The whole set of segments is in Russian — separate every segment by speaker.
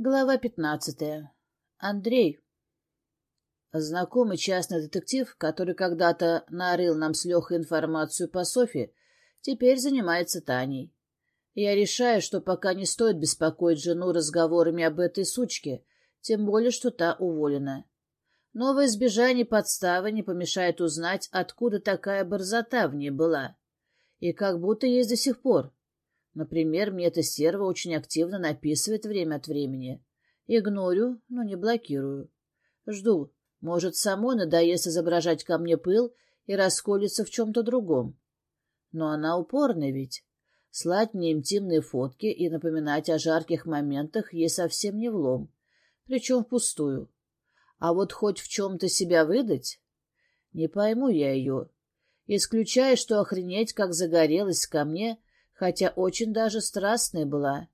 Speaker 1: Глава пятнадцатая. Андрей. Знакомый частный детектив, который когда-то нарыл нам с Лехой информацию по Софи, теперь занимается Таней. Я решаю, что пока не стоит беспокоить жену разговорами об этой сучке, тем более, что та уволена. Новое избежание подставы не помешает узнать, откуда такая борзота в ней была. И как будто есть до сих пор. Например, мне эта стерва очень активно написывает время от времени. Игнорю, но не блокирую. Жду. Может, самой надоест изображать ко мне пыл и расколется в чем-то другом. Но она упорная ведь. Слать мне интимные фотки и напоминать о жарких моментах ей совсем не влом. Причем впустую. А вот хоть в чем-то себя выдать? Не пойму я ее. Исключая, что охренеть, как загорелась ко мне — хотя очень даже страстная была.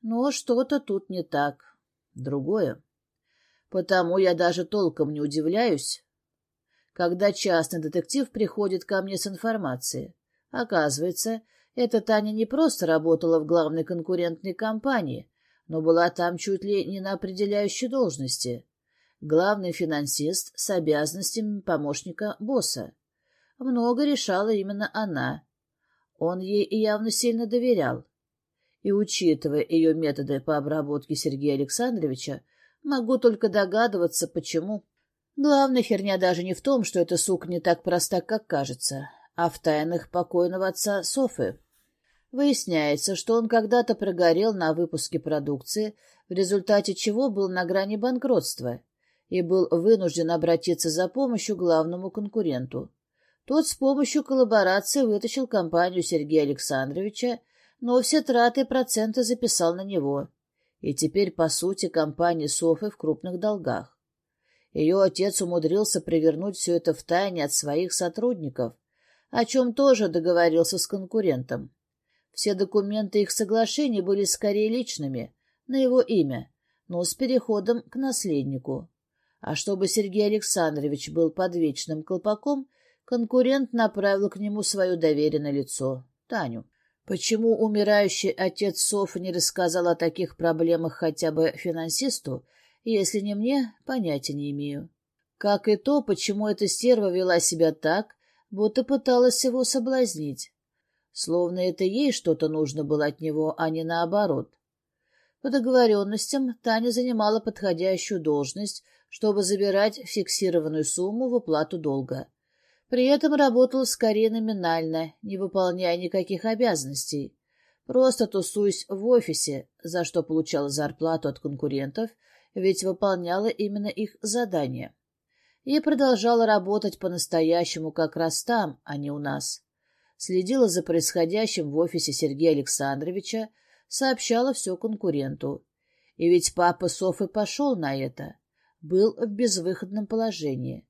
Speaker 1: Но что-то тут не так. Другое. Потому я даже толком не удивляюсь, когда частный детектив приходит ко мне с информацией. Оказывается, эта Таня не просто работала в главной конкурентной компании, но была там чуть ли не на определяющей должности. Главный финансист с обязанностями помощника босса. Много решала именно она, он ей явно сильно доверял. И, учитывая ее методы по обработке Сергея Александровича, могу только догадываться, почему. Главная херня даже не в том, что эта сука не так проста, как кажется, а в тайнах покойного отца Софы. Выясняется, что он когда-то прогорел на выпуске продукции, в результате чего был на грани банкротства и был вынужден обратиться за помощью главному конкуренту. Тот с помощью коллаборации вытащил компанию Сергея Александровича, но все траты и проценты записал на него. И теперь, по сути, компания Софы в крупных долгах. Ее отец умудрился привернуть все это в тайне от своих сотрудников, о чем тоже договорился с конкурентом. Все документы их соглашений были скорее личными, на его имя, но с переходом к наследнику. А чтобы Сергей Александрович был под вечным колпаком, Конкурент направил к нему свое доверенное лицо, Таню. Почему умирающий отец Софы не рассказал о таких проблемах хотя бы финансисту, если не мне, понятия не имею. Как и то, почему эта стерва вела себя так, будто пыталась его соблазнить. Словно это ей что-то нужно было от него, а не наоборот. По договоренностям Таня занимала подходящую должность, чтобы забирать фиксированную сумму в уплату долга. При этом работал скорее номинально, не выполняя никаких обязанностей. Просто тусуясь в офисе, за что получала зарплату от конкурентов, ведь выполняла именно их задания. И продолжала работать по-настоящему как раз там, а не у нас. Следила за происходящим в офисе Сергея Александровича, сообщала все конкуренту. И ведь папа Софы пошел на это. Был в безвыходном положении.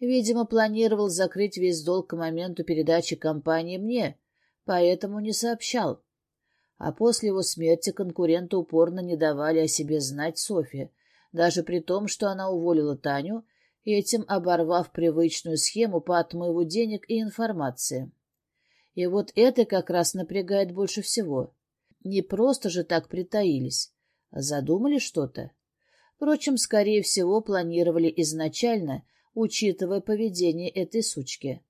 Speaker 1: Видимо, планировал закрыть весь долг к моменту передачи компании мне, поэтому не сообщал. А после его смерти конкуренты упорно не давали о себе знать Софье, даже при том, что она уволила Таню, этим оборвав привычную схему по отмыву денег и информации. И вот это как раз напрягает больше всего. Не просто же так притаились, а задумали что-то. Впрочем, скорее всего, планировали изначально учитывая поведение этой сучки.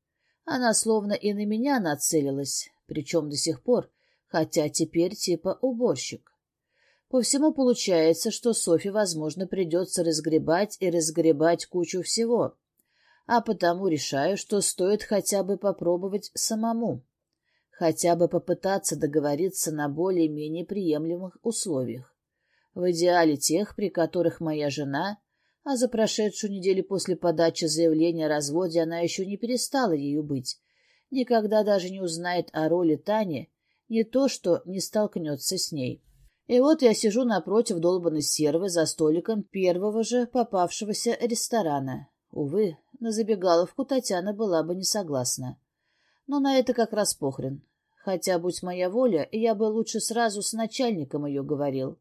Speaker 1: Она словно и на меня нацелилась, причем до сих пор, хотя теперь типа уборщик. По всему получается, что Софи, возможно, придется разгребать и разгребать кучу всего, а потому решаю, что стоит хотя бы попробовать самому, хотя бы попытаться договориться на более-менее приемлемых условиях. В идеале тех, при которых моя жена а за прошедшую неделю после подачи заявления о разводе она еще не перестала ею быть. Никогда даже не узнает о роли Тани, не то что не столкнется с ней. И вот я сижу напротив долбанной сервы за столиком первого же попавшегося ресторана. Увы, на забегаловку Татьяна была бы не согласна. Но на это как раз похрен. Хотя, будь моя воля, я бы лучше сразу с начальником ее говорил.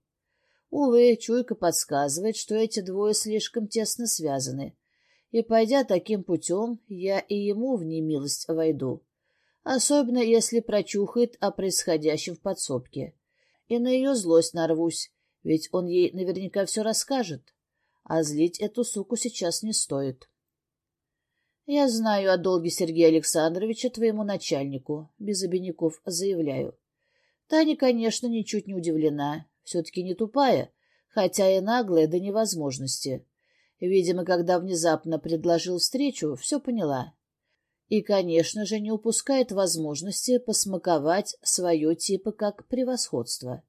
Speaker 1: Увы, чуйка подсказывает, что эти двое слишком тесно связаны, и, пойдя таким путем, я и ему в немилость войду, особенно если прочухает о происходящем в подсобке. И на ее злость нарвусь, Ведь он ей наверняка все расскажет. А злить эту суку сейчас не стоит. Я знаю о долге Сергея Александровича твоему начальнику, без обиняков заявляю. Таня, конечно, ничуть не удивлена, все-таки не тупая, хотя и наглая до невозможности. Видимо, когда внезапно предложил встречу, все поняла. И, конечно же, не упускает возможности посмаковать свое типа как превосходство.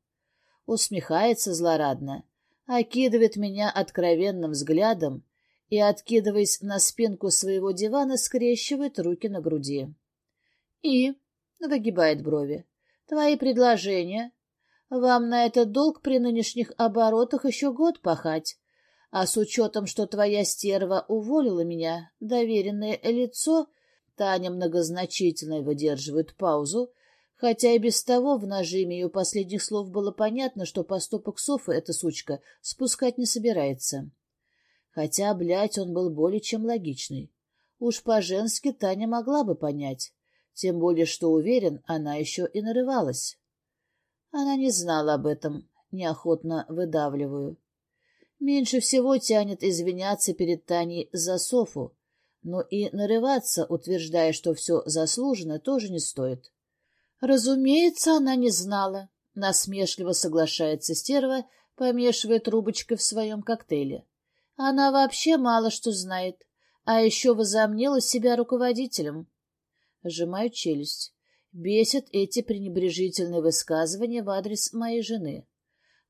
Speaker 1: Усмехается злорадно, окидывает меня откровенным взглядом и, откидываясь на спинку своего дивана, скрещивает руки на груди. И выгибает брови. Твои предложения? Вам на этот долг при нынешних оборотах еще год пахать. А с учетом, что твоя стерва уволила меня, доверенное лицо, Таня многозначительно выдерживает паузу, хотя и без того в нажиме ее последних слов было понятно, что поступок Софы эта сучка спускать не собирается. Хотя, блядь, он был более чем логичный. Уж по-женски Таня могла бы понять. Тем более, что, уверен, она еще и нарывалась. Она не знала об этом, неохотно выдавливаю. Меньше всего тянет извиняться перед Таней за Софу, но и нарываться, утверждая, что все заслужено, тоже не стоит. Разумеется, она не знала. Насмешливо соглашается стерва, помешивая трубочкой в своем коктейле. Она вообще мало что знает, а еще возомнила себя руководителем. Сжимаю челюсть. Бесит эти пренебрежительные высказывания в адрес моей жены.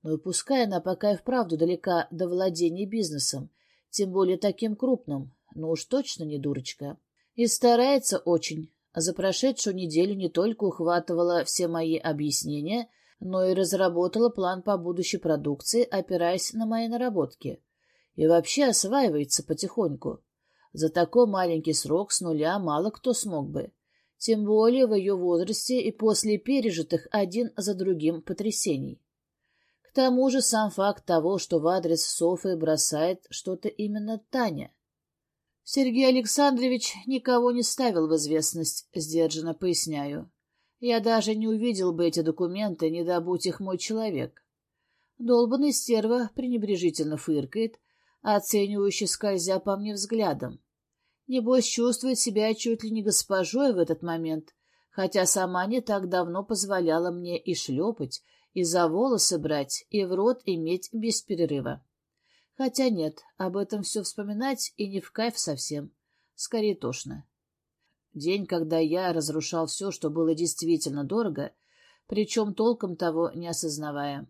Speaker 1: Но и пускай она пока и вправду далека до владения бизнесом, тем более таким крупным, но уж точно не дурочка. И старается очень. За прошедшую неделю не только ухватывала все мои объяснения, но и разработала план по будущей продукции, опираясь на мои наработки и вообще осваивается потихоньку. За такой маленький срок с нуля мало кто смог бы, тем более в ее возрасте и после пережитых один за другим потрясений. К тому же сам факт того, что в адрес Софы бросает что-то именно Таня. Сергей Александрович никого не ставил в известность, сдержанно поясняю. Я даже не увидел бы эти документы, не добудь их мой человек. Долбанный стерва пренебрежительно фыркает, оценивающе скользя по мне взглядом. Небось, чувствует себя чуть ли не госпожой в этот момент, хотя сама не так давно позволяла мне и шлепать, и за волосы брать, и в рот иметь без перерыва. Хотя нет, об этом все вспоминать и не в кайф совсем, скорее тошно. День, когда я разрушал все, что было действительно дорого, причем толком того не осознавая.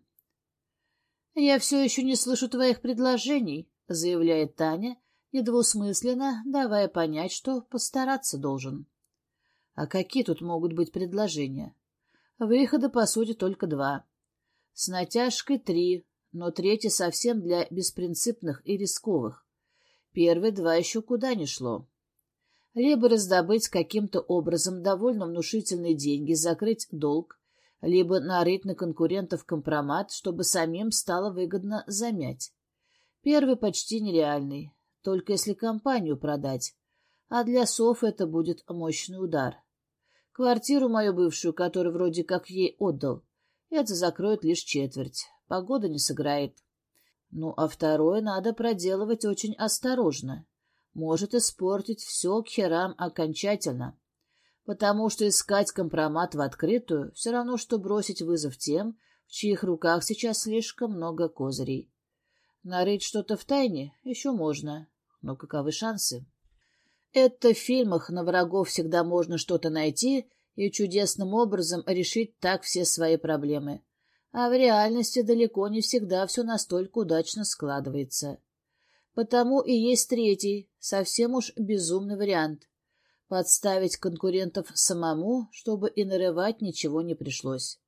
Speaker 1: «Я все еще не слышу твоих предложений», — заявляет Таня, недвусмысленно давая понять, что постараться должен. А какие тут могут быть предложения? Выхода, по сути, только два. С натяжкой три, но третий совсем для беспринципных и рисковых. Первые два еще куда ни шло. Либо раздобыть каким-то образом довольно внушительные деньги, закрыть долг, либо нарыть на конкурентов компромат, чтобы самим стало выгодно замять. Первый почти нереальный, только если компанию продать. А для Соф это будет мощный удар. Квартиру мою бывшую, которую вроде как ей отдал, это закроет лишь четверть. Погода не сыграет. Ну, а второе надо проделывать очень осторожно. Может испортить все к херам окончательно. Потому что искать компромат в открытую все равно, что бросить вызов тем, в чьих руках сейчас слишком много козырей. Нарыть что-то в тайне еще можно, но каковы шансы? Это в фильмах на врагов всегда можно что-то найти и чудесным образом решить так все свои проблемы. А в реальности далеко не всегда все настолько удачно складывается. Потому и есть третий, совсем уж безумный вариант. Подставить конкурентов самому, чтобы и нарывать ничего не пришлось.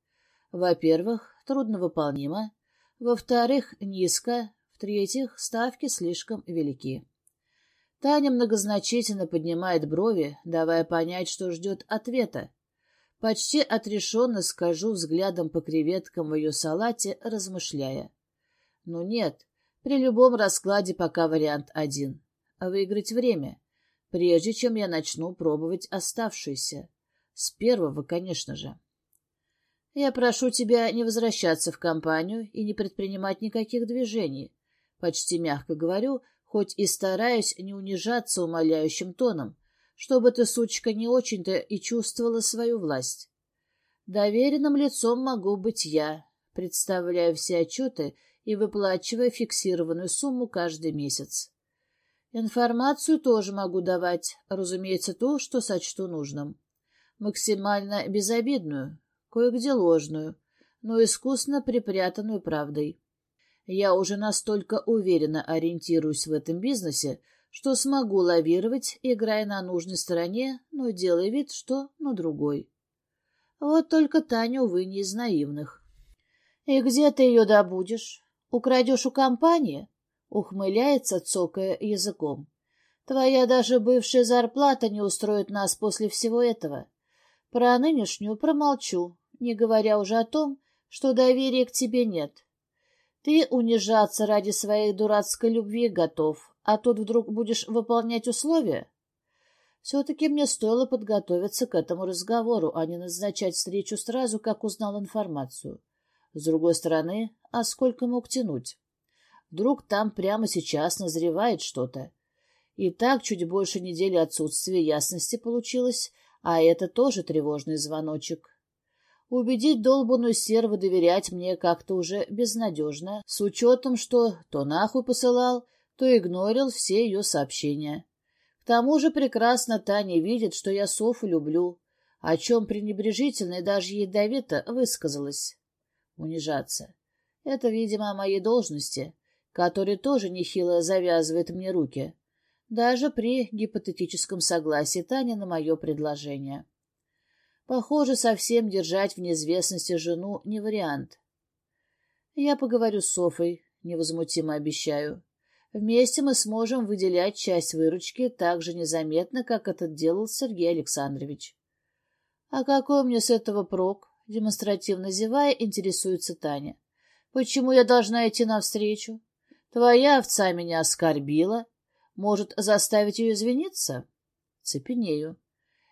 Speaker 1: Во-первых, трудновыполнимо. Во-вторых, низко, в-третьих, ставки слишком велики. Таня многозначительно поднимает брови, давая понять, что ждет ответа. Почти отрешенно скажу взглядом по креветкам в ее салате, размышляя. Ну нет, при любом раскладе пока вариант один. Выиграть время, прежде чем я начну пробовать оставшиеся. С первого, конечно же. Я прошу тебя не возвращаться в компанию и не предпринимать никаких движений. Почти мягко говорю, хоть и стараюсь не унижаться умоляющим тоном, чтобы ты, сучка, не очень-то и чувствовала свою власть. Доверенным лицом могу быть я, представляя все отчеты и выплачивая фиксированную сумму каждый месяц. Информацию тоже могу давать, разумеется, то, что сочту нужным. Максимально безобидную, кое-где ложную, но искусно припрятанную правдой. Я уже настолько уверенно ориентируюсь в этом бизнесе, что смогу лавировать, играя на нужной стороне, но делая вид, что на другой. Вот только Таня, увы, не из наивных. — И где ты ее добудешь? Украдешь у компании? — ухмыляется, цокая языком. — Твоя даже бывшая зарплата не устроит нас после всего этого. Про нынешнюю промолчу, не говоря уже о том, что доверия к тебе нет. — ты унижаться ради своей дурацкой любви готов, а тут вдруг будешь выполнять условия? Все-таки мне стоило подготовиться к этому разговору, а не назначать встречу сразу, как узнал информацию. С другой стороны, а сколько мог тянуть? Вдруг там прямо сейчас назревает что-то. И так чуть больше недели отсутствия ясности получилось, а это тоже тревожный звоночек. Убедить долбанную серву доверять мне как-то уже безнадежно, с учетом, что то нахуй посылал, то игнорил все ее сообщения. К тому же прекрасно Таня видит, что я Софу люблю, о чем пренебрежительно и даже ядовито высказалась. Унижаться. Это, видимо, о моей должности, которая тоже нехило завязывает мне руки, даже при гипотетическом согласии Тани на мое предложение. Похоже, совсем держать в неизвестности жену не вариант. Я поговорю с Софой, невозмутимо обещаю. Вместе мы сможем выделять часть выручки так же незаметно, как это делал Сергей Александрович. — А какой мне с этого прок? — демонстративно зевая, интересуется Таня. — Почему я должна идти навстречу? Твоя овца меня оскорбила. Может, заставить ее извиниться? Цепенею.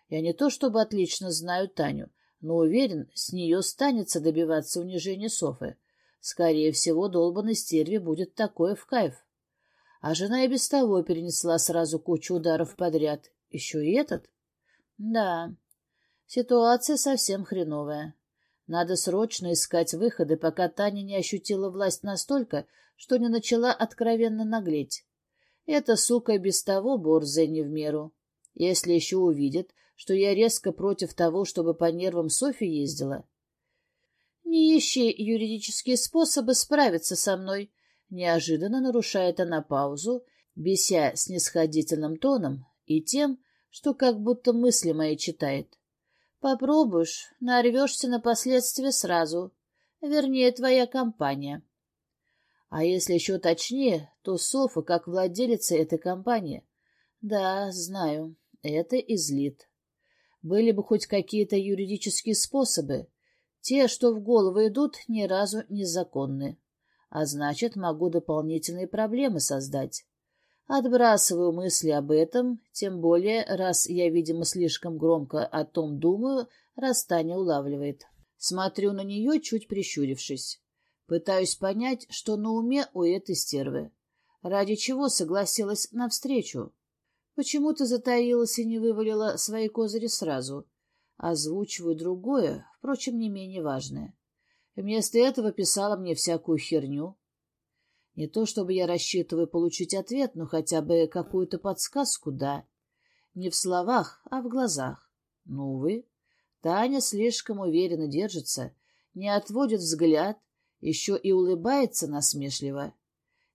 Speaker 1: Я не то чтобы отлично знаю Таню, но уверен, с нее станется добиваться унижения Софы. Скорее всего, долбанной стерве будет такое в кайф. А жена и без того перенесла сразу кучу ударов подряд. Еще и этот? Да, ситуация совсем хреновая. Надо срочно искать выходы, пока Таня не ощутила власть настолько, что не начала откровенно наглеть. Эта сука без того борзая не в меру. Если еще увидит, что я резко против того, чтобы по нервам Софи ездила. «Не ищи юридические способы справиться со мной», — неожиданно нарушает она паузу, беся снисходительным тоном и тем, что как будто мысли мои читает. «Попробуешь, нарвешься на последствия сразу. Вернее, твоя компания». А если еще точнее, то Софа как владелица этой компании. Да, знаю, это излит. Были бы хоть какие-то юридические способы. Те, что в голову идут, ни разу незаконны. А значит, могу дополнительные проблемы создать. Отбрасываю мысли об этом, тем более, раз я, видимо, слишком громко о том думаю, раз Таня улавливает. Смотрю на нее, чуть прищурившись. Пытаюсь понять, что на уме у этой стервы. Ради чего согласилась навстречу? Почему ты затаилась и не вывалила свои козыри сразу? Озвучиваю другое, впрочем, не менее важное. Вместо этого писала мне всякую херню. Не то чтобы я рассчитываю получить ответ, но хотя бы какую-то подсказку, да. Не в словах, а в глазах. Ну, увы, Таня слишком уверенно держится, не отводит взгляд, еще и улыбается насмешливо.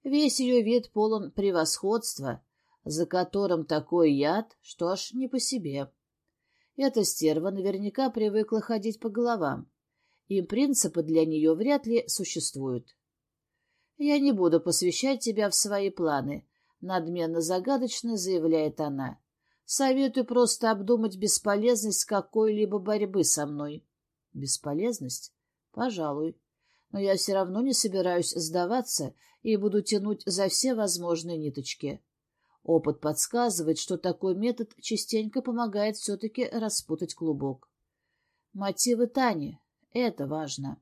Speaker 1: Весь ее вид полон превосходства — за которым такой яд, что аж не по себе. Эта стерва наверняка привыкла ходить по головам, и принципы для нее вряд ли существуют. «Я не буду посвящать тебя в свои планы», — надменно-загадочно заявляет она. «Советую просто обдумать бесполезность какой-либо борьбы со мной». «Бесполезность? Пожалуй. Но я все равно не собираюсь сдаваться и буду тянуть за все возможные ниточки». Опыт подсказывает, что такой метод частенько помогает все-таки распутать клубок. Мотивы Тани. Это важно.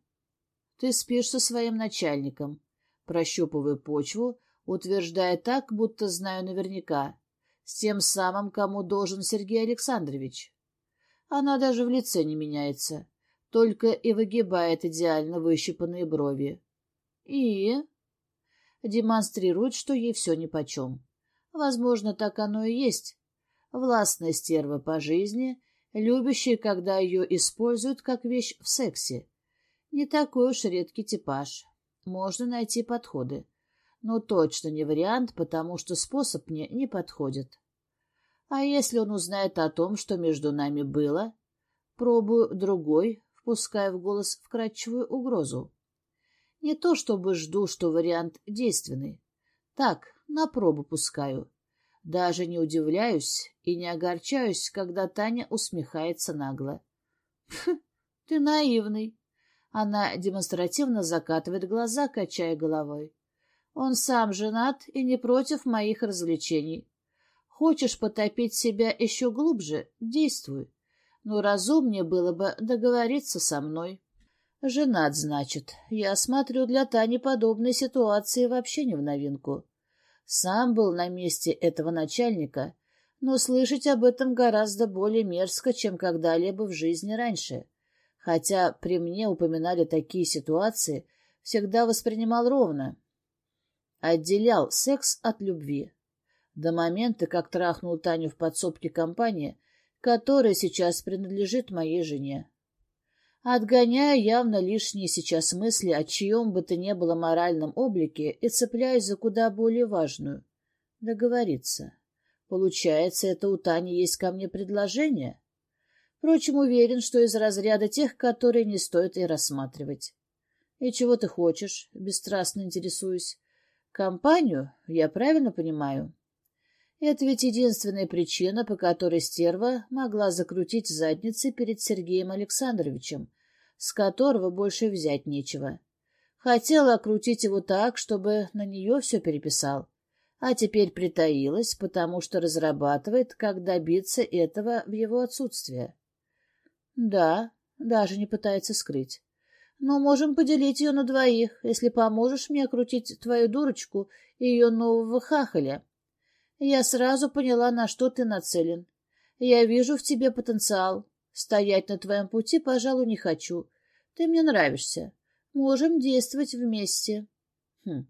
Speaker 1: Ты спишь со своим начальником. Прощупываю почву, утверждая так, будто знаю наверняка. С тем самым, кому должен Сергей Александрович. Она даже в лице не меняется, только и выгибает идеально выщипанные брови. И демонстрирует, что ей все нипочем. Возможно, так оно и есть. Властная стерва по жизни, любящая, когда ее используют как вещь в сексе. Не такой уж редкий типаж. Можно найти подходы. Но точно не вариант, потому что способ мне не подходит. А если он узнает о том, что между нами было? Пробую другой, впуская в голос вкрадчивую угрозу. Не то чтобы жду, что вариант действенный. Так, на пробу пускаю. Даже не удивляюсь и не огорчаюсь, когда Таня усмехается нагло. — Ты наивный. Она демонстративно закатывает глаза, качая головой. Он сам женат и не против моих развлечений. Хочешь потопить себя еще глубже — действуй. Но разумнее было бы договориться со мной. Женат, значит. Я смотрю, для Тани подобные ситуации вообще не в новинку. Сам был на месте этого начальника, но слышать об этом гораздо более мерзко, чем когда-либо в жизни раньше. Хотя при мне упоминали такие ситуации, всегда воспринимал ровно. Отделял секс от любви. До момента, как трахнул Таню в подсобке компании, которая сейчас принадлежит моей жене. Отгоняя явно лишние сейчас мысли о чьем бы то ни было моральном облике и цепляясь за куда более важную — договориться. Получается, это у Тани есть ко мне предложение? Впрочем, уверен, что из разряда тех, которые не стоит и рассматривать. И чего ты хочешь? Бесстрастно интересуюсь. Компанию? Я правильно понимаю? Это ведь единственная причина, по которой стерва могла закрутить задницы перед Сергеем Александровичем, с которого больше взять нечего. Хотела окрутить его так, чтобы на нее все переписал, а теперь притаилась, потому что разрабатывает, как добиться этого в его отсутствие. Да, даже не пытается скрыть. Но можем поделить ее на двоих, если поможешь мне окрутить твою дурочку и ее нового хахаля. Я сразу поняла, на что ты нацелен. Я вижу в тебе потенциал. Стоять на твоем пути, пожалуй, не хочу. Ты мне нравишься. Можем действовать вместе. Хм.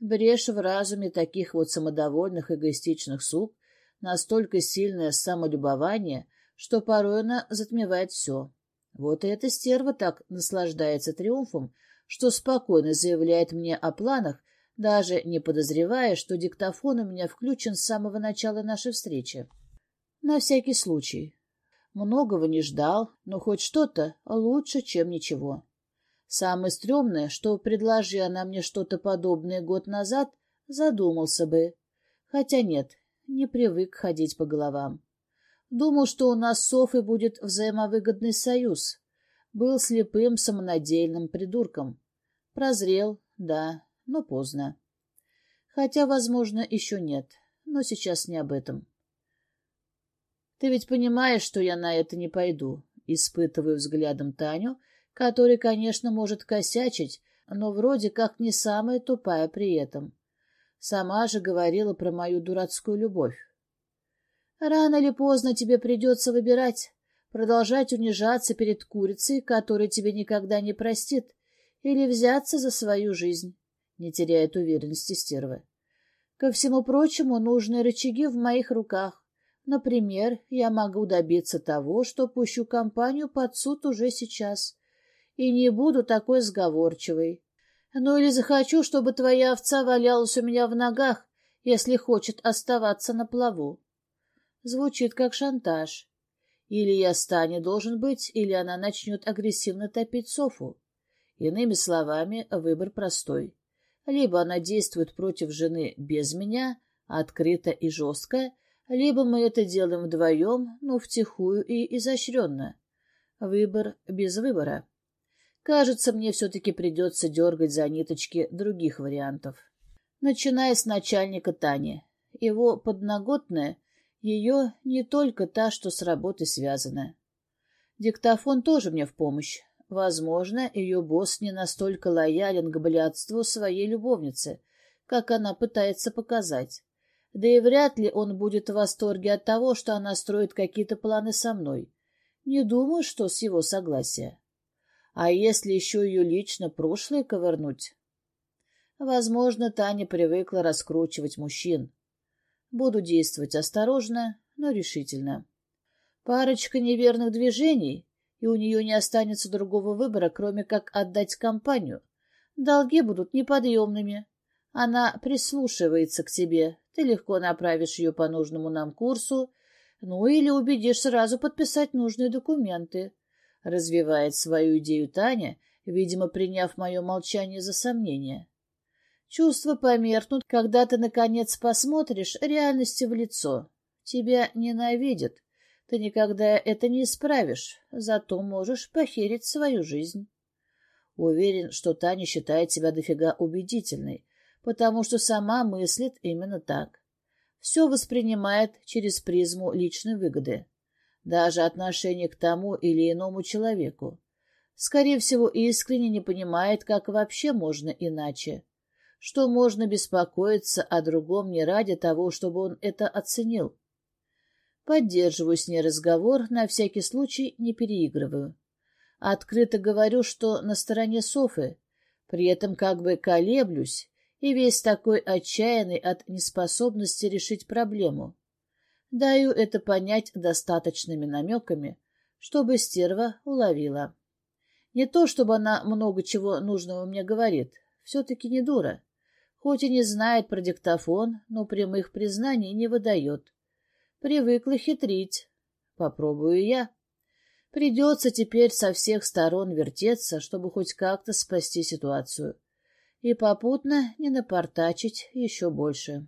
Speaker 1: Брешь в разуме таких вот самодовольных эгоистичных сук, настолько сильное самолюбование, что порой она затмевает все. Вот и эта стерва так наслаждается триумфом, что спокойно заявляет мне о планах, даже не подозревая, что диктофон у меня включен с самого начала нашей встречи. На всякий случай. Многого не ждал, но хоть что-то лучше, чем ничего. Самое стрёмное, что, предложи она мне что-то подобное год назад, задумался бы. Хотя нет, не привык ходить по головам. Думал, что у нас с Софой будет взаимовыгодный союз. Был слепым, самонадеянным придурком. Прозрел, да, но поздно. Хотя, возможно, еще нет, но сейчас не об этом. Ты ведь понимаешь, что я на это не пойду, испытываю взглядом Таню, который, конечно, может косячить, но вроде как не самая тупая при этом. Сама же говорила про мою дурацкую любовь. Рано или поздно тебе придется выбирать, продолжать унижаться перед курицей, которая тебе никогда не простит, или взяться за свою жизнь не теряет уверенности стерва. Ко всему прочему, нужные рычаги в моих руках. Например, я могу добиться того, что пущу компанию под суд уже сейчас. И не буду такой сговорчивой. Ну или захочу, чтобы твоя овца валялась у меня в ногах, если хочет оставаться на плаву. Звучит как шантаж. Или я с Таней должен быть, или она начнет агрессивно топить Софу. Иными словами, выбор простой. Либо она действует против жены без меня, открыто и жестко, либо мы это делаем вдвоем, но втихую и изощренно. Выбор без выбора. Кажется, мне все-таки придется дергать за ниточки других вариантов. Начиная с начальника Тани. Его подноготная, ее не только та, что с работой связана. Диктофон тоже мне в помощь. Возможно, ее босс не настолько лоялен к блядству своей любовницы, как она пытается показать. Да и вряд ли он будет в восторге от того, что она строит какие-то планы со мной. Не думаю, что с его согласия. А если еще ее лично прошлое ковырнуть? Возможно, Таня привыкла раскручивать мужчин. Буду действовать осторожно, но решительно. Парочка неверных движений, и у нее не останется другого выбора, кроме как отдать компанию. Долги будут неподъемными. Она прислушивается к тебе, ты легко направишь ее по нужному нам курсу, ну или убедишь сразу подписать нужные документы. Развивает свою идею Таня, видимо, приняв мое молчание за сомнение. Чувства померкнут, когда ты, наконец, посмотришь реальности в лицо. Тебя ненавидят. Ты никогда это не исправишь, зато можешь похерить свою жизнь. Уверен, что Таня считает себя дофига убедительной, потому что сама мыслит именно так. Все воспринимает через призму личной выгоды, даже отношение к тому или иному человеку. Скорее всего, искренне не понимает, как вообще можно иначе что можно беспокоиться о другом не ради того, чтобы он это оценил. Поддерживаю с ней разговор, на всякий случай не переигрываю. Открыто говорю, что на стороне Софы, при этом как бы колеблюсь и весь такой отчаянный от неспособности решить проблему. Даю это понять достаточными намеками, чтобы стерва уловила. Не то, чтобы она много чего нужного мне говорит, все-таки не дура. Хоть и не знает про диктофон, но прямых признаний не выдает. Привыкла хитрить. Попробую я. Придется теперь со всех сторон вертеться, чтобы хоть как-то спасти ситуацию. И попутно не напортачить еще больше.